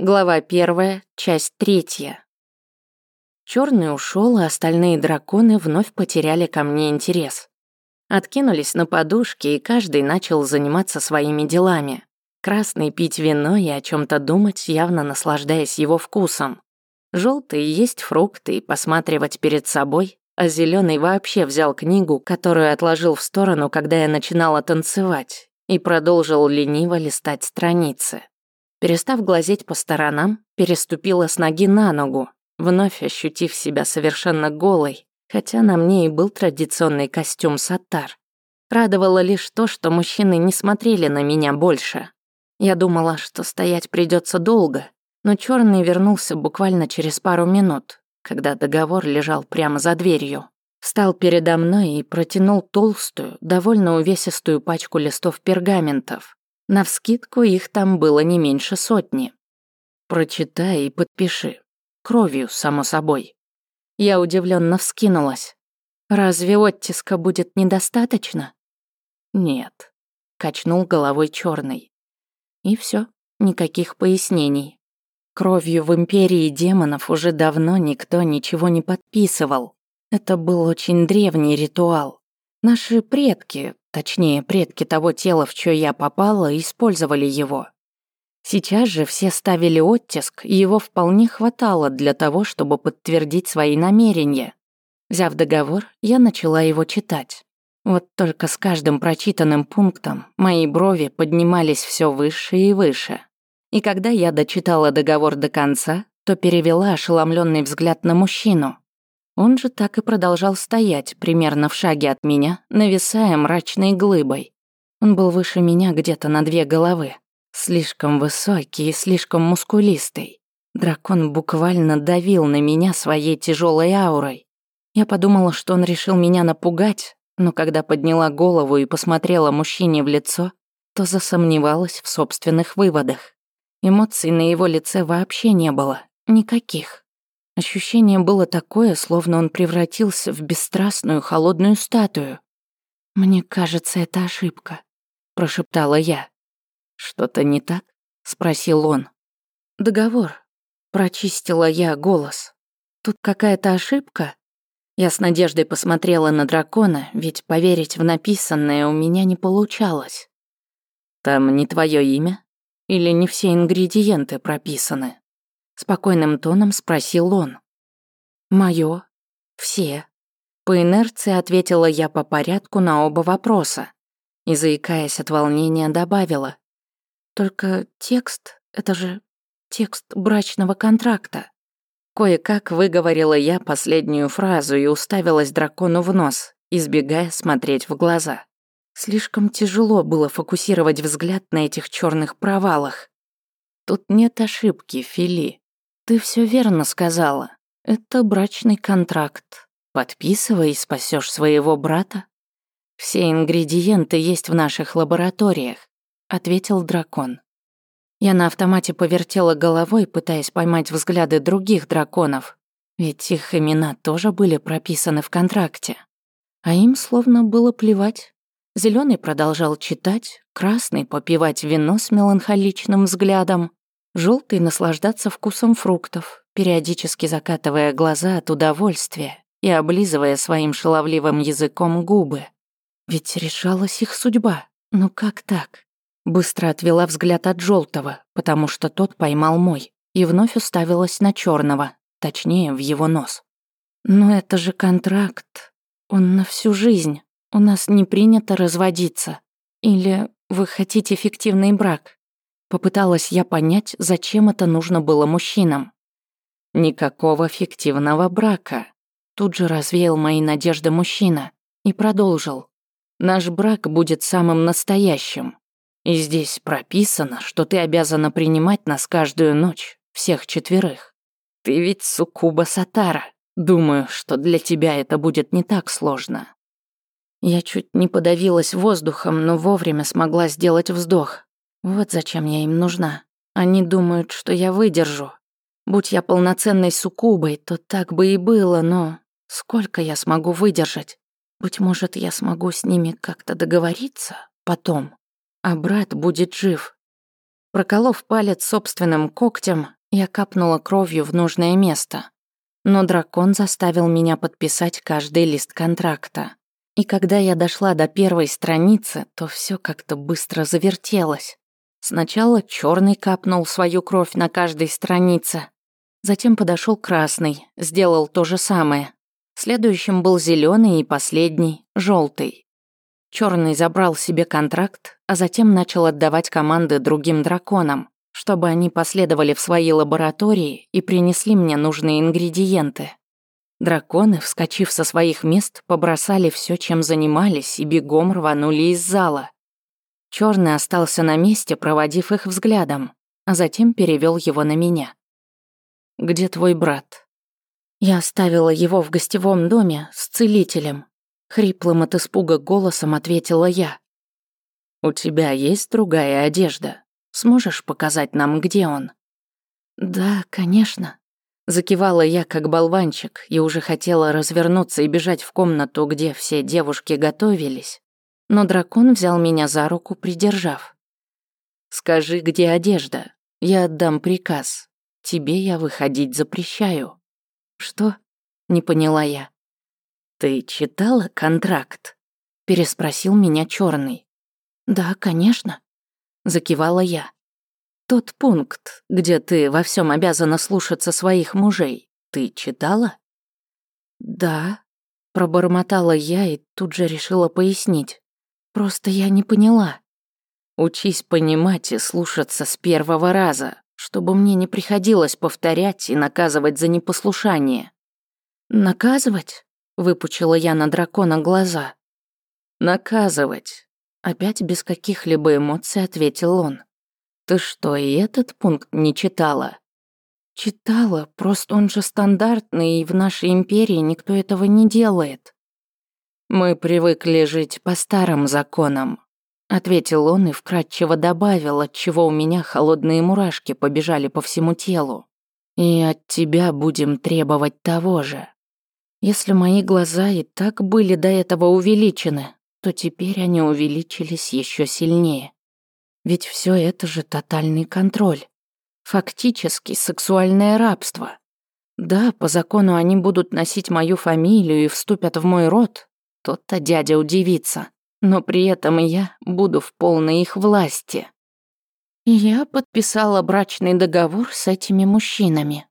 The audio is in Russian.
Глава первая, часть третья. Черный ушел, и остальные драконы вновь потеряли ко мне интерес. Откинулись на подушки, и каждый начал заниматься своими делами. Красный пить вино и о чем то думать, явно наслаждаясь его вкусом. Желтый есть фрукты и посматривать перед собой, а зеленый вообще взял книгу, которую отложил в сторону, когда я начинала танцевать, и продолжил лениво листать страницы. Перестав глазеть по сторонам, переступила с ноги на ногу, вновь ощутив себя совершенно голой, хотя на мне и был традиционный костюм сатар. Радовало лишь то, что мужчины не смотрели на меня больше. Я думала, что стоять придется долго, но черный вернулся буквально через пару минут, когда договор лежал прямо за дверью. Встал передо мной и протянул толстую, довольно увесистую пачку листов пергаментов, Навскидку их там было не меньше сотни. Прочитай и подпиши. Кровью, само собой. Я удивленно вскинулась. Разве оттиска будет недостаточно? Нет. Качнул головой черный. И все, никаких пояснений. Кровью в империи демонов уже давно никто ничего не подписывал. Это был очень древний ритуал. Наши предки, Точнее, предки того тела, в чье я попала, использовали его. Сейчас же все ставили оттиск, и его вполне хватало для того, чтобы подтвердить свои намерения. Взяв договор, я начала его читать. Вот только с каждым прочитанным пунктом мои брови поднимались все выше и выше. И когда я дочитала договор до конца, то перевела ошеломленный взгляд на мужчину. Он же так и продолжал стоять, примерно в шаге от меня, нависая мрачной глыбой. Он был выше меня где-то на две головы. Слишком высокий и слишком мускулистый. Дракон буквально давил на меня своей тяжелой аурой. Я подумала, что он решил меня напугать, но когда подняла голову и посмотрела мужчине в лицо, то засомневалась в собственных выводах. Эмоций на его лице вообще не было. Никаких. Ощущение было такое, словно он превратился в бесстрастную холодную статую. «Мне кажется, это ошибка», — прошептала я. «Что-то не так?» — спросил он. «Договор», — прочистила я голос. «Тут какая-то ошибка?» Я с надеждой посмотрела на дракона, ведь поверить в написанное у меня не получалось. «Там не твое имя? Или не все ингредиенты прописаны?» Спокойным тоном спросил он. Моё. Все. По инерции ответила я по порядку на оба вопроса. И, заикаясь от волнения, добавила. Только текст, это же текст брачного контракта. Кое-как выговорила я последнюю фразу и уставилась дракону в нос, избегая смотреть в глаза. Слишком тяжело было фокусировать взгляд на этих черных провалах. Тут нет ошибки, Фили. Ты все верно сказала. Это брачный контракт. Подписывай и спасешь своего брата. Все ингредиенты есть в наших лабораториях, ответил дракон. Я на автомате повертела головой, пытаясь поймать взгляды других драконов, ведь их имена тоже были прописаны в контракте. А им словно было плевать. Зеленый продолжал читать, красный попивать вино с меланхоличным взглядом, Желтый наслаждаться вкусом фруктов, периодически закатывая глаза от удовольствия и облизывая своим шаловливым языком губы. Ведь решалась их судьба. Ну как так? Быстро отвела взгляд от желтого, потому что тот поймал мой, и вновь уставилась на черного, точнее, в его нос. Но это же контракт. Он на всю жизнь. У нас не принято разводиться. Или вы хотите фиктивный брак? Попыталась я понять, зачем это нужно было мужчинам. Никакого фиктивного брака. Тут же развеял мои надежды мужчина и продолжил. Наш брак будет самым настоящим. И здесь прописано, что ты обязана принимать нас каждую ночь, всех четверых. Ты ведь суккуба Сатара. Думаю, что для тебя это будет не так сложно. Я чуть не подавилась воздухом, но вовремя смогла сделать вздох. Вот зачем я им нужна. Они думают, что я выдержу. Будь я полноценной суккубой, то так бы и было, но сколько я смогу выдержать? Быть может, я смогу с ними как-то договориться потом, а брат будет жив. Проколов палец собственным когтем, я капнула кровью в нужное место. Но дракон заставил меня подписать каждый лист контракта. И когда я дошла до первой страницы, то все как-то быстро завертелось. Сначала черный капнул свою кровь на каждой странице. Затем подошел красный, сделал то же самое. Следующим был зеленый и последний желтый. Черный забрал себе контракт, а затем начал отдавать команды другим драконам, чтобы они последовали в свои лаборатории и принесли мне нужные ингредиенты. Драконы, вскочив со своих мест, побросали все, чем занимались, и бегом рванули из зала. Черный остался на месте, проводив их взглядом, а затем перевел его на меня. «Где твой брат?» Я оставила его в гостевом доме с целителем. Хриплым от испуга голосом ответила я. «У тебя есть другая одежда? Сможешь показать нам, где он?» «Да, конечно». Закивала я, как болванчик, и уже хотела развернуться и бежать в комнату, где все девушки готовились. Но дракон взял меня за руку, придержав. «Скажи, где одежда? Я отдам приказ. Тебе я выходить запрещаю». «Что?» — не поняла я. «Ты читала контракт?» — переспросил меня черный. «Да, конечно», — закивала я. «Тот пункт, где ты во всем обязана слушаться своих мужей, ты читала?» «Да», — пробормотала я и тут же решила пояснить. «Просто я не поняла». «Учись понимать и слушаться с первого раза, чтобы мне не приходилось повторять и наказывать за непослушание». «Наказывать?» Выпучила я на дракона глаза. «Наказывать», — опять без каких-либо эмоций ответил он. «Ты что, и этот пункт не читала?» «Читала, просто он же стандартный, и в нашей империи никто этого не делает». «Мы привыкли жить по старым законам», — ответил он и вкратчиво добавил, от чего у меня холодные мурашки побежали по всему телу. «И от тебя будем требовать того же». Если мои глаза и так были до этого увеличены, то теперь они увеличились еще сильнее. Ведь все это же тотальный контроль. Фактически сексуальное рабство. Да, по закону они будут носить мою фамилию и вступят в мой род. Тот-то дядя удивится. Но при этом я буду в полной их власти. Я подписала брачный договор с этими мужчинами.